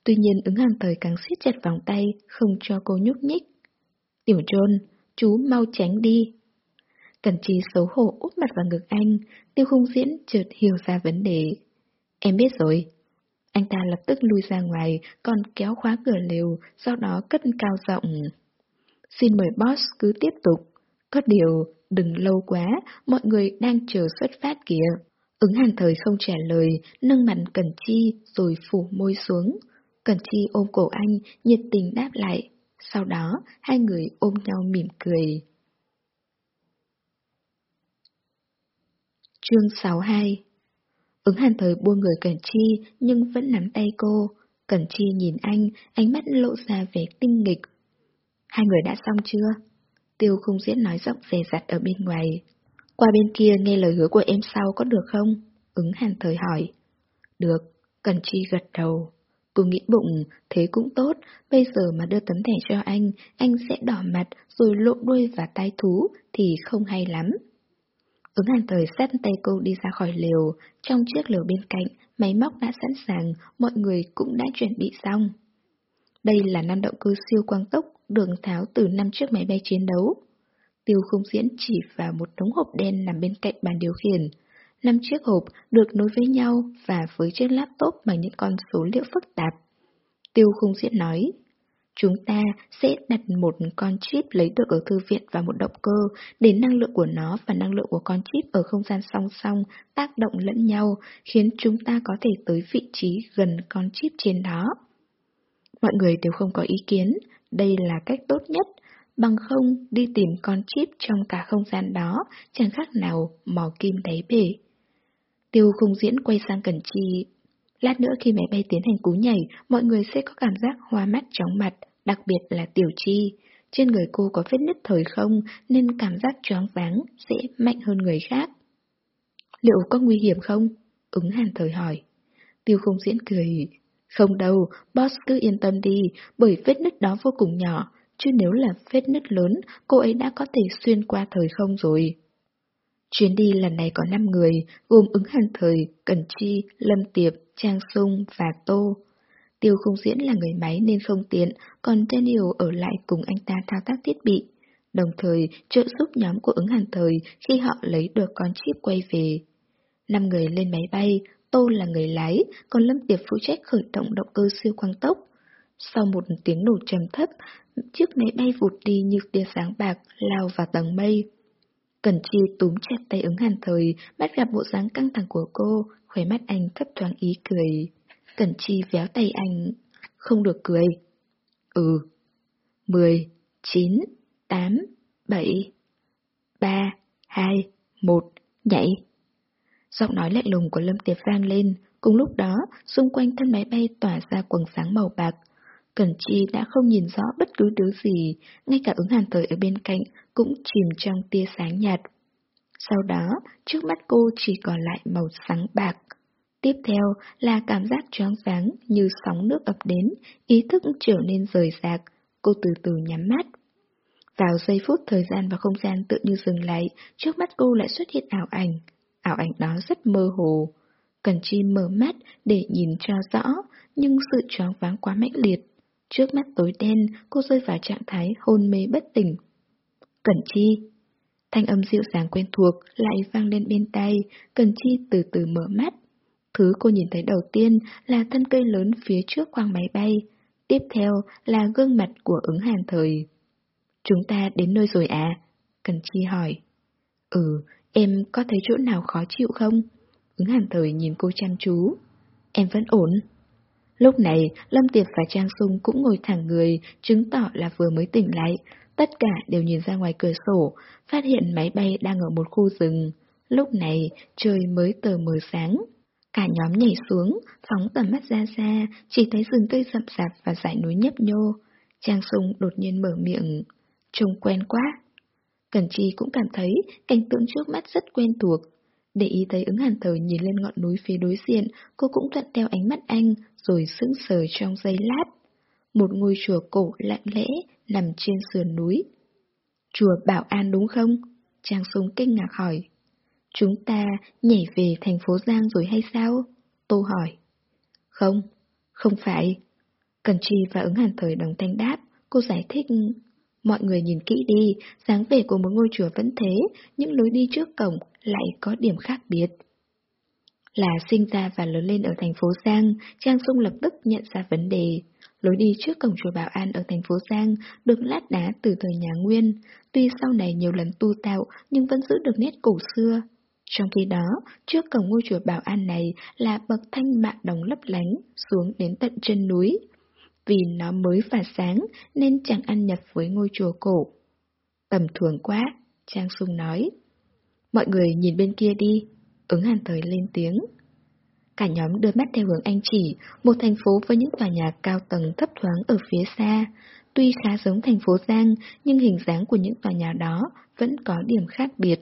Tuy nhiên ứng hàng thời càng siết chặt vòng tay, không cho cô nhúc nhích. Tiểu Trôn, chú mau tránh đi. Cẩn Chi xấu hổ úp mặt vào ngực anh, tiêu khung diễn chợt hiểu ra vấn đề. Em biết rồi. Anh ta lập tức lui ra ngoài, còn kéo khóa cửa lều, sau đó cất cao giọng. Xin mời boss cứ tiếp tục. Có điều, đừng lâu quá, mọi người đang chờ xuất phát kìa. Ứng hàng thời không trả lời, nâng mặt Cẩn Chi rồi phủ môi xuống. Cẩn Chi ôm cổ anh, nhiệt tình đáp lại. Sau đó, hai người ôm nhau mỉm cười. Chương 62 Ứng hàn thời buông người Cẩn Chi nhưng vẫn nắm tay cô. Cẩn Chi nhìn anh, ánh mắt lộ ra vẻ tinh nghịch. Hai người đã xong chưa? Tiêu không diễn nói giọng dè dặt ở bên ngoài. Qua bên kia nghe lời hứa của em sau có được không? Ứng hàn thời hỏi. Được, Cần Chi gật đầu. Cô nghĩ bụng, thế cũng tốt, bây giờ mà đưa tấm thẻ cho anh, anh sẽ đỏ mặt rồi lộ đuôi và tai thú thì không hay lắm. Ứng hàn thời sát tay cô đi ra khỏi lều, trong chiếc lều bên cạnh, máy móc đã sẵn sàng, mọi người cũng đã chuẩn bị xong. Đây là năm động cơ siêu quang tốc được tháo từ năm chiếc máy bay chiến đấu. Tiêu không diễn chỉ vào một đống hộp đen nằm bên cạnh bàn điều khiển. Năm chiếc hộp được nối với nhau và với chiếc laptop bằng những con số liệu phức tạp. Tiêu không diễn nói, chúng ta sẽ đặt một con chip lấy được ở thư viện và một động cơ để năng lượng của nó và năng lượng của con chip ở không gian song song tác động lẫn nhau, khiến chúng ta có thể tới vị trí gần con chip trên đó. Mọi người đều không có ý kiến, đây là cách tốt nhất, bằng không đi tìm con chip trong cả không gian đó, chẳng khác nào mò kim đáy bể. Tiêu không diễn quay sang Cẩn Chi. Lát nữa khi máy bay tiến hành cú nhảy, mọi người sẽ có cảm giác hoa mắt chóng mặt, đặc biệt là Tiểu Chi. Trên người cô có vết nứt thời không nên cảm giác choáng váng sẽ mạnh hơn người khác. Liệu có nguy hiểm không? Ứng hàn thời hỏi. Tiêu không diễn cười. Không đâu, boss cứ yên tâm đi, bởi vết nứt đó vô cùng nhỏ, chứ nếu là vết nứt lớn, cô ấy đã có thể xuyên qua thời không rồi. Chuyến đi lần này có 5 người, gồm ứng hàn thời, Cần Chi, Lâm Tiệp, Trang Sung và Tô. Tiêu không diễn là người máy nên không tiện, còn Daniel ở lại cùng anh ta thao tác thiết bị. Đồng thời trợ giúp nhóm của ứng hàn thời khi họ lấy được con chip quay về. Năm người lên máy bay, Tô là người lái, còn Lâm Tiệp phụ trách khởi động động cơ siêu quang tốc. Sau một tiếng nổ trầm thấp, chiếc máy bay vụt đi như tia sáng bạc lao vào tầng mây. Cẩn Chi túm chặt tay ứng hàn thời, bắt gặp bộ dáng căng thẳng của cô, khóe mắt anh thấp thoáng ý cười. Cẩn Chi véo tay anh, không được cười. Ừ. Mười, chín, tám, bảy, ba, hai, một, nhảy. Giọng nói lạnh lùng của Lâm Tiệp vang lên, cùng lúc đó, xung quanh thân máy bay tỏa ra quầng sáng màu bạc. Cẩn Chi đã không nhìn rõ bất cứ thứ gì, ngay cả ứng hàn thời ở bên cạnh cũng chìm trong tia sáng nhạt. Sau đó, trước mắt cô chỉ còn lại màu sáng bạc. Tiếp theo là cảm giác choáng váng như sóng nước ập đến, ý thức trở nên rời rạc, cô từ từ nhắm mắt. Vào giây phút thời gian và không gian tự như dừng lại, trước mắt cô lại xuất hiện ảo ảnh. Ảo ảnh đó rất mơ hồ. Cần Chi mở mắt để nhìn cho rõ, nhưng sự choáng váng quá mãnh liệt. Trước mắt tối đen, cô rơi vào trạng thái hôn mê bất tỉnh. Cẩn Chi Thanh âm dịu dàng quen thuộc lại vang lên bên tai, Cẩn Chi từ từ mở mắt. Thứ cô nhìn thấy đầu tiên là thân cây lớn phía trước khoang máy bay, tiếp theo là gương mặt của ứng hàn thời. Chúng ta đến nơi rồi à? Cần Chi hỏi. Ừ, em có thấy chỗ nào khó chịu không? Ứng hàn thời nhìn cô chăm chú. Em vẫn ổn. Lúc này, Lâm Tiệp và Trang Sung cũng ngồi thẳng người, chứng tỏ là vừa mới tỉnh lại. Tất cả đều nhìn ra ngoài cửa sổ, phát hiện máy bay đang ở một khu rừng. Lúc này, trời mới tờ mờ sáng. Cả nhóm nhảy xuống, phóng tầm mắt ra xa, chỉ thấy rừng cây rậm rạp và dải núi nhấp nhô. Trang Sung đột nhiên mở miệng. Trông quen quá. Cẩn Chi cũng cảm thấy cảnh tượng trước mắt rất quen thuộc. Để ý thấy ứng hàn thời nhìn lên ngọn núi phía đối diện, cô cũng thuận theo ánh mắt anh, rồi sững sờ trong giây lát. Một ngôi chùa cổ lặng lẽ nằm trên sườn núi. Chùa Bảo An đúng không? Trang Sung kinh ngạc hỏi. Chúng ta nhảy về thành phố Giang rồi hay sao? Tô hỏi. Không, không phải. Cần Chi và ứng hàn thời đồng thanh đáp, cô giải thích. Mọi người nhìn kỹ đi, dáng vẻ của một ngôi chùa vẫn thế, những lối đi trước cổng lại có điểm khác biệt. Là sinh ra và lớn lên ở thành phố Giang, Trang Sung lập tức nhận ra vấn đề. Lối đi trước cổng chùa Bảo An ở thành phố Giang được lát đá từ thời nhà Nguyên, tuy sau này nhiều lần tu tạo nhưng vẫn giữ được nét cổ xưa. Trong khi đó, trước cổng ngôi chùa bảo an này là bậc thanh mạ đồng lấp lánh xuống đến tận chân núi. Vì nó mới và sáng nên chẳng ăn nhập với ngôi chùa cổ. Tầm thường quá, Trang Sung nói. Mọi người nhìn bên kia đi, ứng hàn thời lên tiếng. Cả nhóm đưa mắt theo hướng anh chỉ, một thành phố với những tòa nhà cao tầng thấp thoáng ở phía xa. Tuy khá giống thành phố Giang, nhưng hình dáng của những tòa nhà đó vẫn có điểm khác biệt.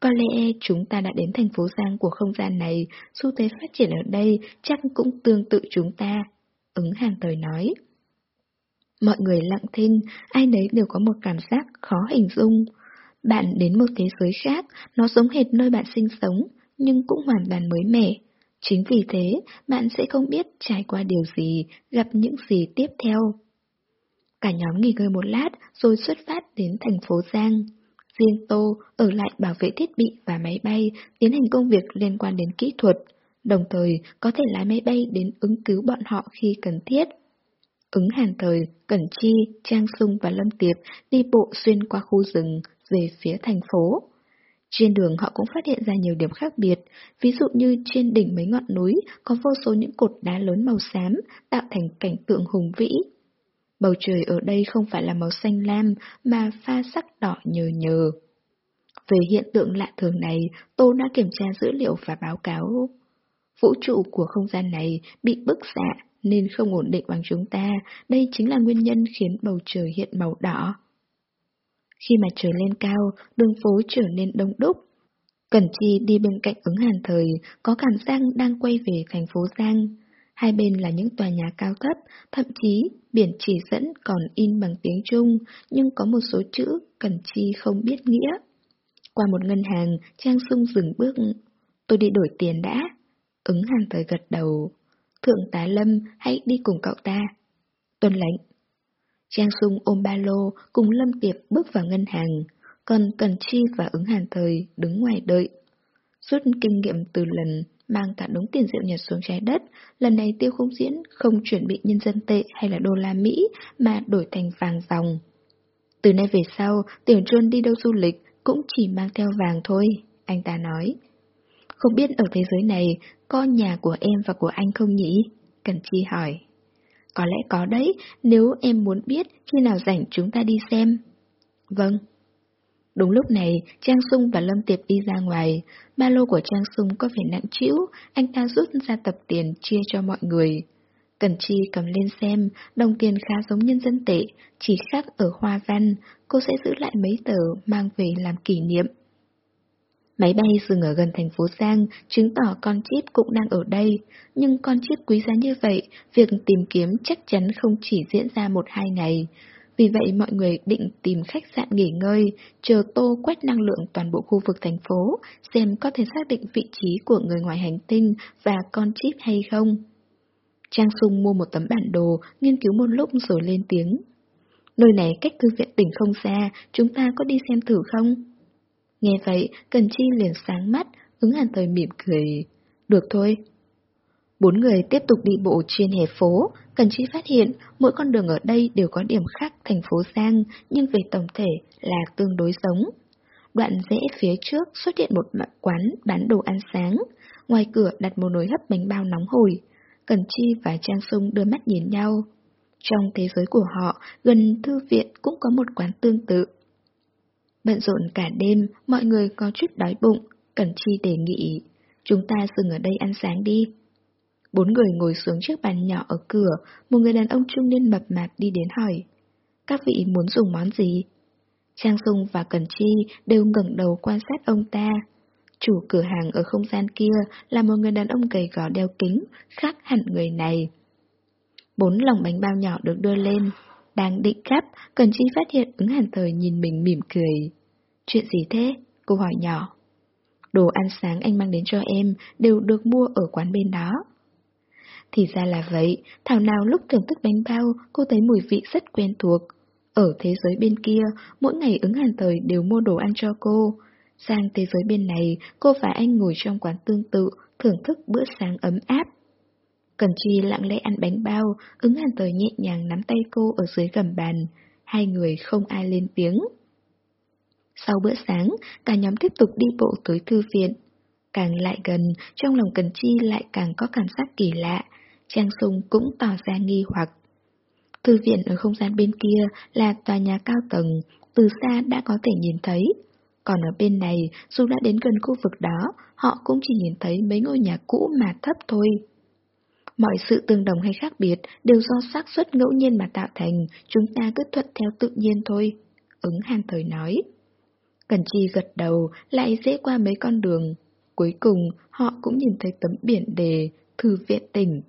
Có lẽ chúng ta đã đến thành phố Giang của không gian này, xu thế phát triển ở đây chắc cũng tương tự chúng ta. Ứng hàng thời nói. Mọi người lặng thinh, ai nấy đều có một cảm giác khó hình dung. Bạn đến một thế giới khác, nó giống hệt nơi bạn sinh sống, nhưng cũng hoàn toàn mới mẻ. Chính vì thế, bạn sẽ không biết trải qua điều gì, gặp những gì tiếp theo. Cả nhóm nghỉ ngơi một lát rồi xuất phát đến thành phố Giang. Riêng Tô ở lại bảo vệ thiết bị và máy bay, tiến hành công việc liên quan đến kỹ thuật, đồng thời có thể lái máy bay đến ứng cứu bọn họ khi cần thiết. Ứng hàn thời, Cẩn Chi, Trang Sung và Lâm Tiệp đi bộ xuyên qua khu rừng về phía thành phố. Trên đường họ cũng phát hiện ra nhiều điểm khác biệt, ví dụ như trên đỉnh mấy ngọn núi có vô số những cột đá lớn màu xám tạo thành cảnh tượng hùng vĩ. Bầu trời ở đây không phải là màu xanh lam mà pha sắc đỏ nhờ nhờ. Về hiện tượng lạ thường này, Tô đã kiểm tra dữ liệu và báo cáo. Vũ trụ của không gian này bị bức xạ nên không ổn định bằng chúng ta, đây chính là nguyên nhân khiến bầu trời hiện màu đỏ. Khi mà trời lên cao, đường phố trở nên đông đúc. Cẩn Chi đi bên cạnh ứng hàn thời, có cảm giác đang quay về thành phố Giang. Hai bên là những tòa nhà cao thấp, thậm chí biển chỉ dẫn còn in bằng tiếng Trung, nhưng có một số chữ Cẩn Chi không biết nghĩa. Qua một ngân hàng, Trang Sung dừng bước. Tôi đi đổi tiền đã. Ứng hàng thời gật đầu. Thượng tá Lâm, hãy đi cùng cậu ta. Tuân lệnh. Trang Sung ôm ba lô cùng Lâm Tiệp bước vào ngân hàng, còn Cần Chi và ứng hàng thời đứng ngoài đợi. Suốt kinh nghiệm từ lần mang cả đống tiền rượu nhật xuống trái đất, lần này tiêu không diễn không chuẩn bị nhân dân tệ hay là đô la Mỹ mà đổi thành vàng dòng. Từ nay về sau, Tiểu Trôn đi đâu du lịch cũng chỉ mang theo vàng thôi, anh ta nói. Không biết ở thế giới này có nhà của em và của anh không nhỉ? Cần Chi hỏi. Có lẽ có đấy, nếu em muốn biết khi nào rảnh chúng ta đi xem. Vâng. Đúng lúc này, Trang Sung và Lâm Tiệp đi ra ngoài. Ba lô của Trang Sung có vẻ nặng trĩu, anh ta rút ra tập tiền chia cho mọi người. Cần Chi cầm lên xem, đồng tiền khá giống nhân dân tệ, chỉ khác ở hoa văn, cô sẽ giữ lại mấy tờ mang về làm kỷ niệm. Máy bay dừng ở gần thành phố Giang, chứng tỏ con chip cũng đang ở đây. Nhưng con chip quý giá như vậy, việc tìm kiếm chắc chắn không chỉ diễn ra một hai ngày. Vì vậy mọi người định tìm khách sạn nghỉ ngơi, chờ tô quét năng lượng toàn bộ khu vực thành phố, xem có thể xác định vị trí của người ngoài hành tinh và con chip hay không. Trang Sung mua một tấm bản đồ, nghiên cứu một lúc rồi lên tiếng. Nơi này cách thư viện tỉnh không xa, chúng ta có đi xem thử không? Nghe vậy, Cần Chi liền sáng mắt, ứng hàn thời mỉm cười. Được thôi. Bốn người tiếp tục đi bộ trên hè phố, Cần Chi phát hiện mỗi con đường ở đây đều có điểm khác thành phố Giang, nhưng về tổng thể là tương đối giống. Đoạn rẽ phía trước xuất hiện một quán bán đồ ăn sáng, ngoài cửa đặt một nồi hấp bánh bao nóng hổi. Cần Chi và Trang Sung đưa mắt nhìn nhau. Trong thế giới của họ, gần thư viện cũng có một quán tương tự. Bận rộn cả đêm, mọi người có chút đói bụng, Cẩn Chi đề nghị, chúng ta dừng ở đây ăn sáng đi. Bốn người ngồi xuống chiếc bàn nhỏ ở cửa, một người đàn ông trung niên mập mạp đi đến hỏi. Các vị muốn dùng món gì? Trang Dung và Cẩn Chi đều ngẩng đầu quan sát ông ta. Chủ cửa hàng ở không gian kia là một người đàn ông gầy gò đeo kính, khác hẳn người này. Bốn lòng bánh bao nhỏ được đưa lên, đang định gắp, Cần Chi phát hiện ứng hàn thời nhìn mình mỉm cười. Chuyện gì thế? Cô hỏi nhỏ. Đồ ăn sáng anh mang đến cho em đều được mua ở quán bên đó. Thì ra là vậy, thảo nào lúc thưởng thức bánh bao, cô thấy mùi vị rất quen thuộc. Ở thế giới bên kia, mỗi ngày ứng hàn thời đều mua đồ ăn cho cô. Sang thế giới bên này, cô và anh ngồi trong quán tương tự, thưởng thức bữa sáng ấm áp. Cần Chi lặng lẽ ăn bánh bao, ứng hàn tới nhẹ nhàng nắm tay cô ở dưới gầm bàn. Hai người không ai lên tiếng. Sau bữa sáng, cả nhóm tiếp tục đi bộ tới thư viện. Càng lại gần, trong lòng Cần Chi lại càng có cảm giác kỳ lạ. Trang Sung cũng tỏ ra nghi hoặc. Thư viện ở không gian bên kia là tòa nhà cao tầng, từ xa đã có thể nhìn thấy. Còn ở bên này, dù đã đến gần khu vực đó, họ cũng chỉ nhìn thấy mấy ngôi nhà cũ mà thấp thôi. Mọi sự tương đồng hay khác biệt đều do xác suất ngẫu nhiên mà tạo thành, chúng ta cứ thuận theo tự nhiên thôi. Ứng hàn thời nói. Cần Chi gật đầu, lại dễ qua mấy con đường. Cuối cùng, họ cũng nhìn thấy tấm biển đề, thư viện tỉnh.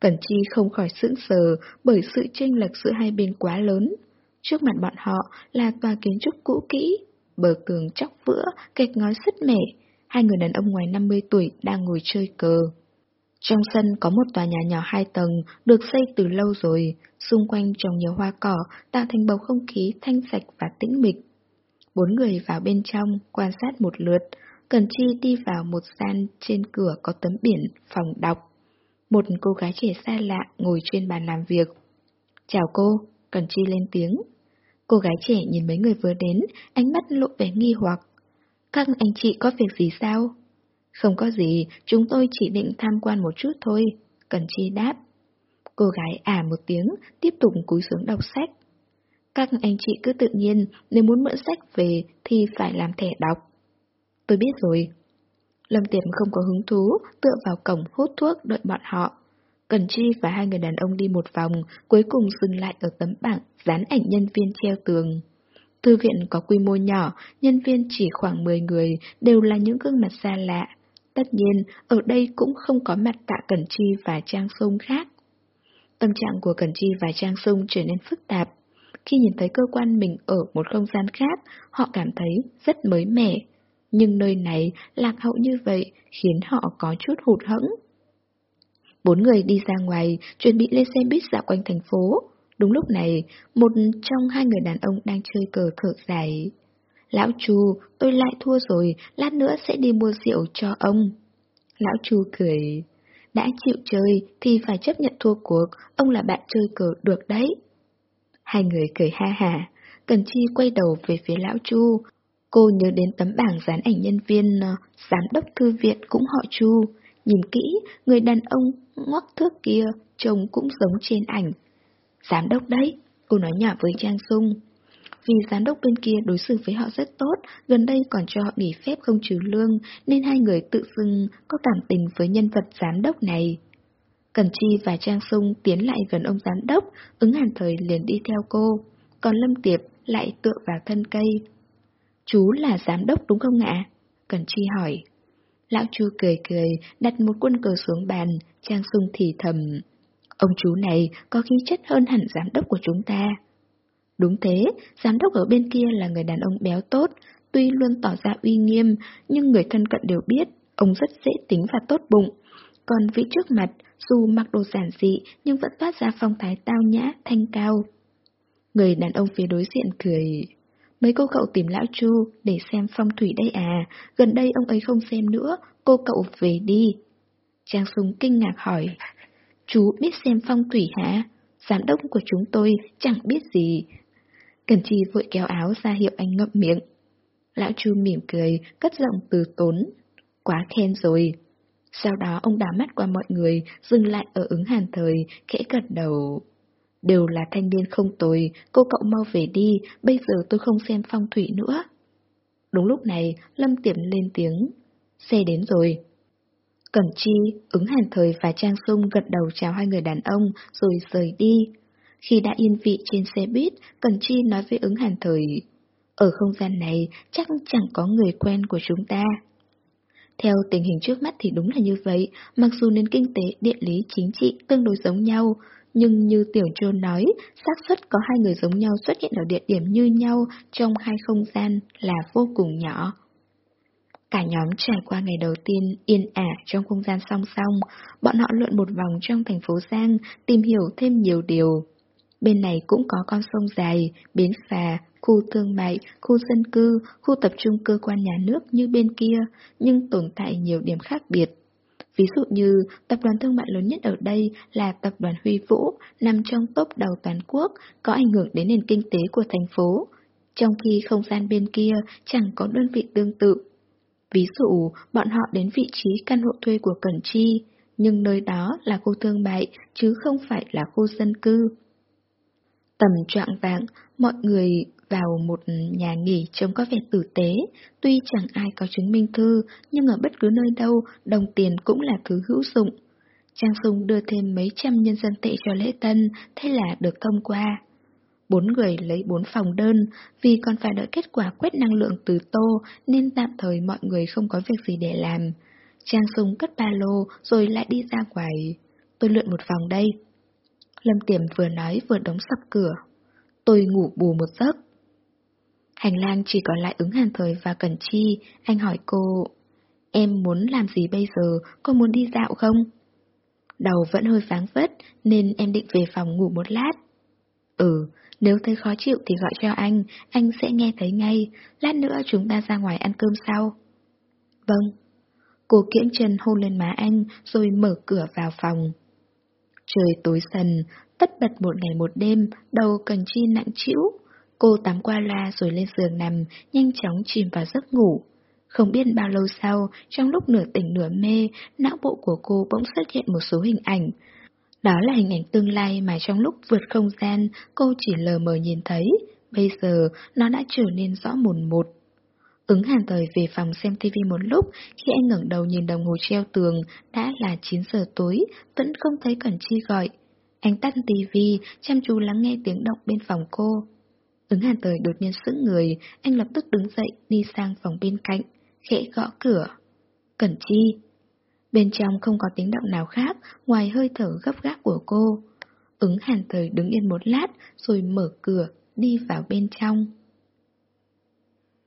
Cần Chi không khỏi sững sờ bởi sự chênh lệch giữa hai bên quá lớn. Trước mặt bọn họ là tòa kiến trúc cũ kỹ, bờ tường chóc vữa, kẹt ngói sứt mẻ. Hai người đàn ông ngoài 50 tuổi đang ngồi chơi cờ. Trong sân có một tòa nhà nhỏ hai tầng, được xây từ lâu rồi, xung quanh trồng nhiều hoa cỏ, tạo thành bầu không khí thanh sạch và tĩnh mịch. Bốn người vào bên trong, quan sát một lượt, Cần Chi đi vào một gian trên cửa có tấm biển phòng đọc. Một cô gái trẻ xa lạ ngồi trên bàn làm việc. Chào cô, Cần Chi lên tiếng. Cô gái trẻ nhìn mấy người vừa đến, ánh mắt lộ vẻ nghi hoặc. Các anh chị có việc gì sao? Không có gì, chúng tôi chỉ định tham quan một chút thôi, Cần Chi đáp. Cô gái ả một tiếng, tiếp tục cúi xuống đọc sách. Các anh chị cứ tự nhiên, nếu muốn mượn sách về thì phải làm thẻ đọc. Tôi biết rồi. Lâm Tiệp không có hứng thú, tựa vào cổng hút thuốc đợi bọn họ. Cần Chi và hai người đàn ông đi một vòng, cuối cùng dừng lại ở tấm bảng dán ảnh nhân viên treo tường. Thư viện có quy mô nhỏ, nhân viên chỉ khoảng 10 người, đều là những gương mặt xa lạ. Tất nhiên, ở đây cũng không có mặt tạ Cẩn Chi và Trang Sung khác. Tâm trạng của Cẩn Chi và Trang Sung trở nên phức tạp. Khi nhìn thấy cơ quan mình ở một không gian khác, họ cảm thấy rất mới mẻ. Nhưng nơi này lạc hậu như vậy khiến họ có chút hụt hẫng. Bốn người đi ra ngoài, chuẩn bị lên xe buýt dạo quanh thành phố. Đúng lúc này, một trong hai người đàn ông đang chơi cờ thở dài. Lão Chu, tôi lại thua rồi, lát nữa sẽ đi mua rượu cho ông. Lão Chu cười. Đã chịu chơi thì phải chấp nhận thua cuộc, ông là bạn chơi cờ được đấy. Hai người cười ha hà, Cần Chi quay đầu về phía Lão Chu. Cô nhớ đến tấm bảng dán ảnh nhân viên ờ, giám đốc thư viện cũng họ Chu. Nhìn kỹ, người đàn ông ngoắc thước kia trông cũng giống trên ảnh. Giám đốc đấy, cô nói nhỏ với Trang Sung. Vì giám đốc bên kia đối xử với họ rất tốt, gần đây còn cho họ nghỉ phép không trừ lương, nên hai người tự xưng có cảm tình với nhân vật giám đốc này. Cẩn Chi và Trang Sung tiến lại gần ông giám đốc, ứng hàn thời liền đi theo cô, còn Lâm Tiệp lại tựa vào thân cây. Chú là giám đốc đúng không ạ? Cẩn Chi hỏi. Lão Chu cười cười, đặt một quân cờ xuống bàn, Trang Sung thì thầm. Ông chú này có khí chất hơn hẳn giám đốc của chúng ta. Đúng thế, giám đốc ở bên kia là người đàn ông béo tốt, tuy luôn tỏ ra uy nghiêm, nhưng người thân cận đều biết, ông rất dễ tính và tốt bụng. Còn vị trước mặt, dù mặc đồ giản dị nhưng vẫn phát ra phong thái tao nhã, thanh cao. Người đàn ông phía đối diện cười. Mấy cô cậu tìm lão Chu để xem phong thủy đây à, gần đây ông ấy không xem nữa, cô cậu về đi. Trang súng kinh ngạc hỏi. Chú biết xem phong thủy hả? Giám đốc của chúng tôi chẳng biết gì. Cần Chi vội kéo áo ra hiệu anh ngậm miệng. Lão Chu mỉm cười, cất giọng từ tốn. Quá khen rồi. Sau đó ông đảo mắt qua mọi người, dừng lại ở ứng hàn thời, khẽ gật đầu. Đều là thanh niên không tồi, cô cậu mau về đi, bây giờ tôi không xem phong thủy nữa. Đúng lúc này, Lâm Tiệm lên tiếng. Xe đến rồi. Cẩm Chi, ứng hàn thời và Trang Sung gật đầu chào hai người đàn ông rồi rời đi. Khi đã yên vị trên xe buýt, cần Chi nói với ứng hàn thời. Ở không gian này chắc chẳng có người quen của chúng ta. Theo tình hình trước mắt thì đúng là như vậy, mặc dù nền kinh tế, địa lý, chính trị tương đối giống nhau, nhưng như Tiểu Trôn nói, xác suất có hai người giống nhau xuất hiện ở địa điểm như nhau trong hai không gian là vô cùng nhỏ. Cả nhóm trải qua ngày đầu tiên yên ả trong không gian song song, bọn họ lượn một vòng trong thành phố Giang, tìm hiểu thêm nhiều điều. Bên này cũng có con sông dài, bến phà, khu thương mại, khu dân cư, khu tập trung cơ quan nhà nước như bên kia, nhưng tồn tại nhiều điểm khác biệt. Ví dụ như, tập đoàn thương mại lớn nhất ở đây là tập đoàn Huy Vũ, nằm trong top đầu toàn quốc, có ảnh hưởng đến nền kinh tế của thành phố. trong khi không gian bên kia chẳng có đơn vị tương tự. Ví dụ, bọn họ đến vị trí căn hộ thuê của Cẩn Chi, nhưng nơi đó là khu thương mại chứ không phải là khu dân cư. Tầm trạng vạng, mọi người vào một nhà nghỉ trông có vẻ tử tế, tuy chẳng ai có chứng minh thư, nhưng ở bất cứ nơi đâu, đồng tiền cũng là thứ hữu dụng. Trang sùng đưa thêm mấy trăm nhân dân tệ cho lễ tân, thế là được thông qua. Bốn người lấy bốn phòng đơn, vì còn phải đợi kết quả quét năng lượng từ Tô nên tạm thời mọi người không có việc gì để làm. Trang sùng cất ba lô rồi lại đi ra ngoài. Tôi lượn một phòng đây. Lâm Tiềm vừa nói vừa đóng sập cửa. Tôi ngủ bù một giấc. Hành lang chỉ còn lại ứng hàn thời và Cẩn Chi, anh hỏi cô, em muốn làm gì bây giờ, có muốn đi dạo không? Đầu vẫn hơi váng vất nên em định về phòng ngủ một lát. Ừ, nếu thấy khó chịu thì gọi cho anh, anh sẽ nghe thấy ngay, lát nữa chúng ta ra ngoài ăn cơm sau. Vâng. Cô kiễng chân hôn lên má anh rồi mở cửa vào phòng. Trời tối sần, tất bật một ngày một đêm, đầu cần chi nặng chịu. Cô tắm qua la rồi lên giường nằm, nhanh chóng chìm vào giấc ngủ. Không biết bao lâu sau, trong lúc nửa tỉnh nửa mê, não bộ của cô bỗng xuất hiện một số hình ảnh. Đó là hình ảnh tương lai mà trong lúc vượt không gian, cô chỉ lờ mờ nhìn thấy. Bây giờ, nó đã trở nên rõ mồn một. Ứng hàn thời về phòng xem tivi một lúc, khi anh ngẩng đầu nhìn đồng hồ treo tường, đã là 9 giờ tối, vẫn không thấy Cẩn Chi gọi. Anh tắt tivi, chăm chú lắng nghe tiếng động bên phòng cô. Ứng hàn thời đột nhiên sững người, anh lập tức đứng dậy đi sang phòng bên cạnh, khẽ gõ cửa. Cẩn Chi. Bên trong không có tiếng động nào khác ngoài hơi thở gấp gáp của cô. Ứng hàn thời đứng yên một lát rồi mở cửa, đi vào bên trong.